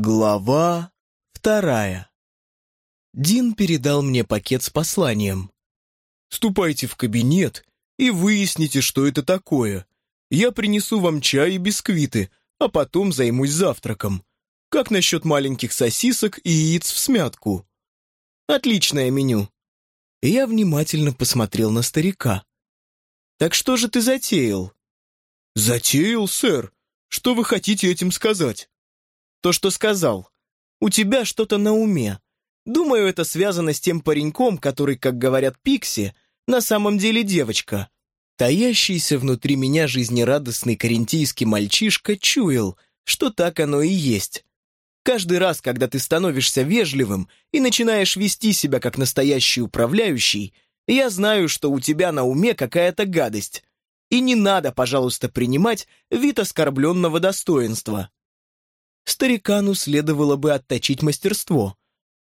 Глава вторая. Дин передал мне пакет с посланием. «Ступайте в кабинет и выясните, что это такое. Я принесу вам чай и бисквиты, а потом займусь завтраком. Как насчет маленьких сосисок и яиц в смятку?» «Отличное меню». Я внимательно посмотрел на старика. «Так что же ты затеял?» «Затеял, сэр. Что вы хотите этим сказать?» То, что сказал. У тебя что-то на уме. Думаю, это связано с тем пареньком, который, как говорят Пикси, на самом деле девочка. Таящийся внутри меня жизнерадостный карентийский мальчишка чуял, что так оно и есть. Каждый раз, когда ты становишься вежливым и начинаешь вести себя как настоящий управляющий, я знаю, что у тебя на уме какая-то гадость. И не надо, пожалуйста, принимать вид оскорбленного достоинства старикану следовало бы отточить мастерство.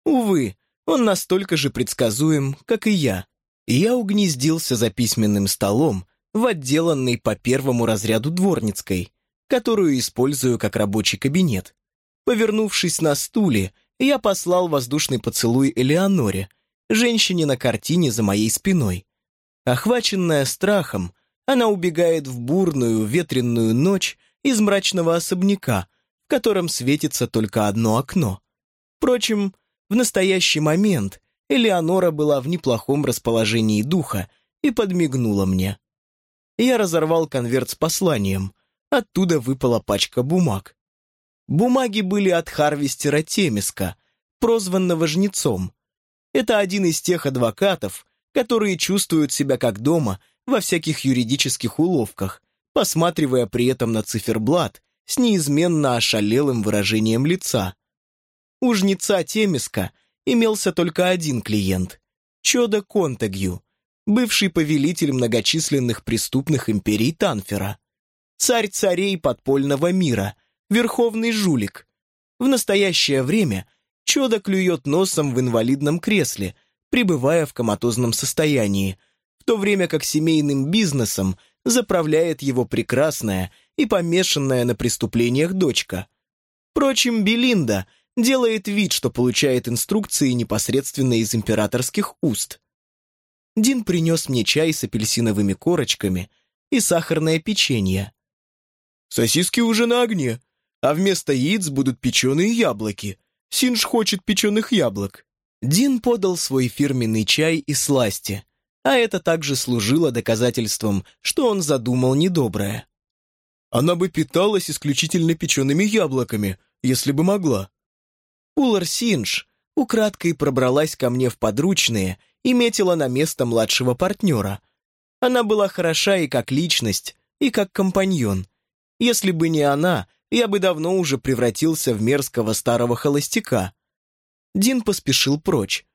Увы, он настолько же предсказуем, как и я. Я угнездился за письменным столом в отделанной по первому разряду дворницкой, которую использую как рабочий кабинет. Повернувшись на стуле, я послал воздушный поцелуй Элеоноре, женщине на картине за моей спиной. Охваченная страхом, она убегает в бурную ветренную ночь из мрачного особняка, котором светится только одно окно. Впрочем, в настоящий момент Элеонора была в неплохом расположении духа и подмигнула мне. Я разорвал конверт с посланием. Оттуда выпала пачка бумаг. Бумаги были от Харвестера Темиска, прозванного Жнецом. Это один из тех адвокатов, которые чувствуют себя как дома во всяких юридических уловках, посматривая при этом на циферблат с неизменно ошалелым выражением лица. У жнеца Темиска имелся только один клиент – Чода Контагью, бывший повелитель многочисленных преступных империй Танфера, царь царей подпольного мира, верховный жулик. В настоящее время Чода клюет носом в инвалидном кресле, пребывая в коматозном состоянии, в то время как семейным бизнесом заправляет его прекрасная и помешанная на преступлениях дочка. Впрочем, Белинда делает вид, что получает инструкции непосредственно из императорских уст. Дин принес мне чай с апельсиновыми корочками и сахарное печенье. «Сосиски уже на огне, а вместо яиц будут печеные яблоки. Синж хочет печеных яблок». Дин подал свой фирменный чай и сласти, а это также служило доказательством, что он задумал недоброе. Она бы питалась исключительно печеными яблоками, если бы могла. Улар Синж украдкой пробралась ко мне в подручные и метила на место младшего партнера. Она была хороша и как личность, и как компаньон. Если бы не она, я бы давно уже превратился в мерзкого старого холостяка. Дин поспешил прочь.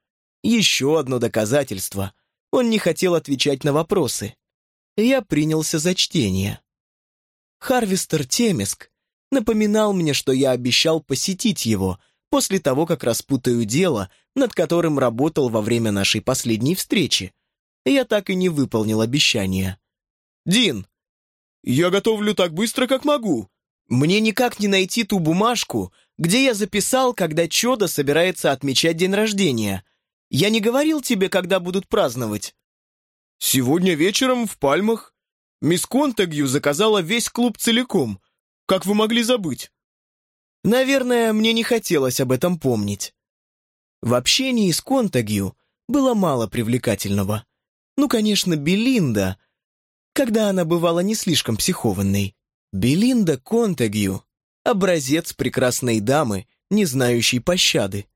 Еще одно доказательство. Он не хотел отвечать на вопросы. Я принялся за чтение. Харвестер Темиск напоминал мне, что я обещал посетить его после того, как распутаю дело, над которым работал во время нашей последней встречи. Я так и не выполнил обещание. «Дин, я готовлю так быстро, как могу. Мне никак не найти ту бумажку, где я записал, когда Чода собирается отмечать день рождения. Я не говорил тебе, когда будут праздновать?» «Сегодня вечером в Пальмах. Мисс Контагью заказала весь клуб целиком. Как вы могли забыть?» Наверное, мне не хотелось об этом помнить. В общении с Контагью было мало привлекательного. Ну, конечно, Белинда, когда она бывала не слишком психованной. Белинда Контагью — образец прекрасной дамы, не знающей пощады.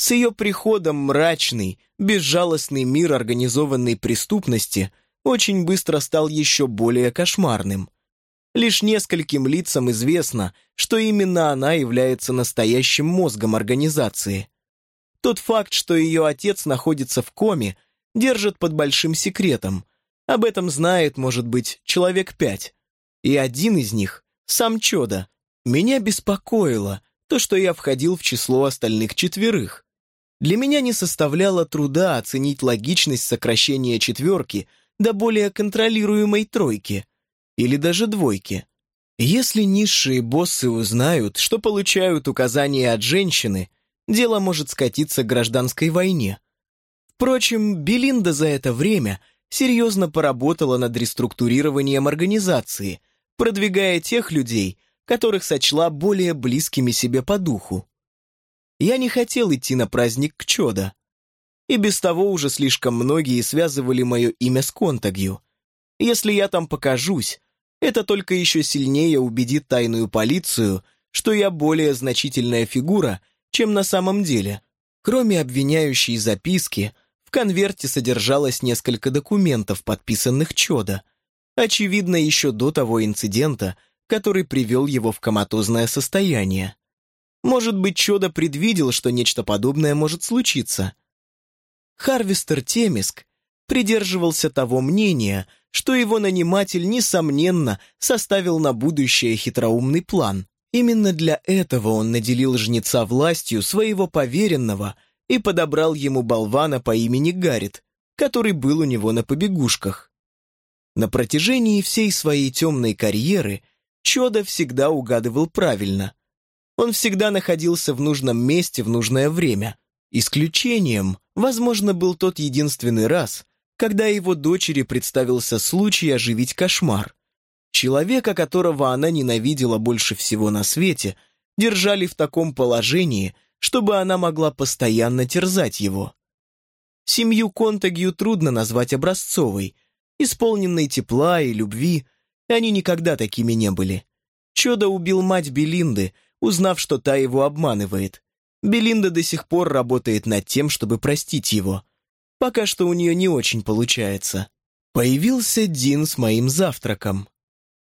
С ее приходом мрачный, безжалостный мир организованной преступности очень быстро стал еще более кошмарным. Лишь нескольким лицам известно, что именно она является настоящим мозгом организации. Тот факт, что ее отец находится в коме, держит под большим секретом. Об этом знает, может быть, человек пять. И один из них — сам Чода. Меня беспокоило то, что я входил в число остальных четверых. Для меня не составляло труда оценить логичность сокращения четверки до более контролируемой тройки или даже двойки. Если низшие боссы узнают, что получают указания от женщины, дело может скатиться к гражданской войне. Впрочем, Белинда за это время серьезно поработала над реструктурированием организации, продвигая тех людей, которых сочла более близкими себе по духу. Я не хотел идти на праздник к Чода. И без того уже слишком многие связывали мое имя с Контагью. Если я там покажусь, это только еще сильнее убедит тайную полицию, что я более значительная фигура, чем на самом деле. Кроме обвиняющей записки, в конверте содержалось несколько документов, подписанных Чода. Очевидно, еще до того инцидента, который привел его в коматозное состояние. Может быть, Чода предвидел, что нечто подобное может случиться. Харвестер Темиск придерживался того мнения, что его наниматель, несомненно, составил на будущее хитроумный план. Именно для этого он наделил жнеца властью своего поверенного – и подобрал ему болвана по имени Гаррит, который был у него на побегушках. На протяжении всей своей темной карьеры Чода всегда угадывал правильно. Он всегда находился в нужном месте в нужное время. Исключением, возможно, был тот единственный раз, когда его дочери представился случай оживить кошмар. Человека, которого она ненавидела больше всего на свете, держали в таком положении – чтобы она могла постоянно терзать его. Семью Контагью трудно назвать образцовой, исполненной тепла и любви, они никогда такими не были. Чода убил мать Белинды, узнав, что та его обманывает. Белинда до сих пор работает над тем, чтобы простить его. Пока что у нее не очень получается. Появился Дин с моим завтраком.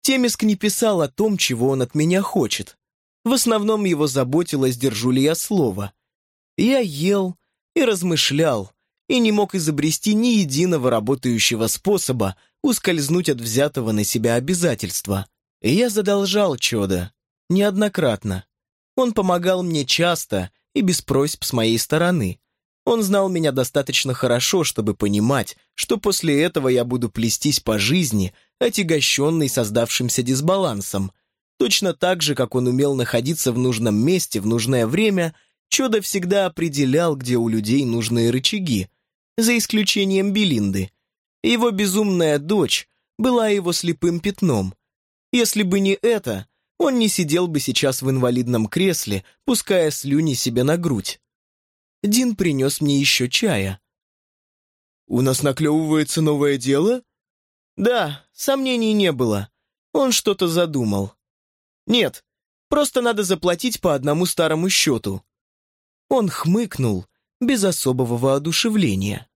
Темиск не писал о том, чего он от меня хочет. В основном его заботило, сдержу ли я слово. Я ел и размышлял, и не мог изобрести ни единого работающего способа ускользнуть от взятого на себя обязательства. Я задолжал Чода. Неоднократно. Он помогал мне часто и без просьб с моей стороны. Он знал меня достаточно хорошо, чтобы понимать, что после этого я буду плестись по жизни, отягощенный создавшимся дисбалансом, Точно так же, как он умел находиться в нужном месте в нужное время, Чудо всегда определял, где у людей нужные рычаги, за исключением Белинды. Его безумная дочь была его слепым пятном. Если бы не это, он не сидел бы сейчас в инвалидном кресле, пуская слюни себе на грудь. Дин принес мне еще чая. «У нас наклевывается новое дело?» «Да, сомнений не было. Он что-то задумал». «Нет, просто надо заплатить по одному старому счету». Он хмыкнул без особого воодушевления.